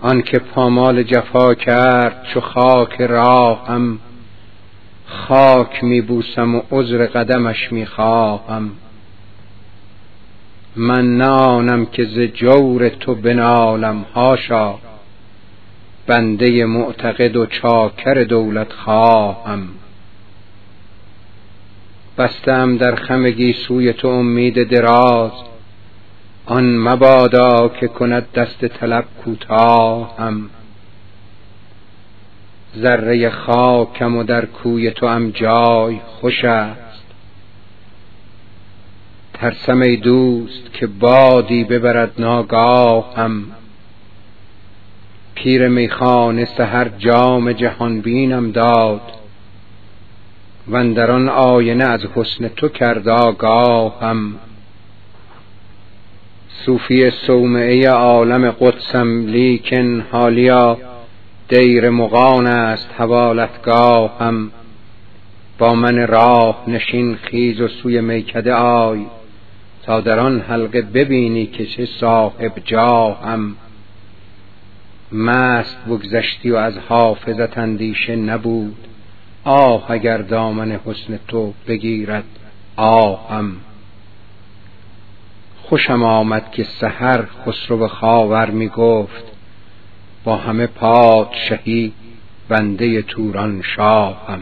آن که پامال جفا کرد چو خاک راهم خاک می بوسم و عذر قدمش می خواهم من نانم که ز جور تو بنالم هاشا بنده معتقد و چاکر دولت خواهم. بستم در خم سوی تو امید دراز آن مبادا که کند دست طلب کوتاهم. ذره خاکم و در کوی تو ام جای خوش است. ترسم ای دوست که بادی ببرد ناگاهم. پیر میخانه سحر جام جهان بینم داد. و در آن آینه از حسن تو کرد آگاهم. صوفی صومعه عالم قدسم لیکن حالیا دیر مغان است حوالتگاهم با من راه نشین خیز و سوی میکده آی تا در آن حلقه ببینی که چه صاحب جاهم مست بگذشتی و از حافظت اندیشه نبود آه اگر دامن حسن تو بگیرد آهم خوشم آمد که سحر خسرو خاور می گفت با همه پادشهی بنده توران شاهم.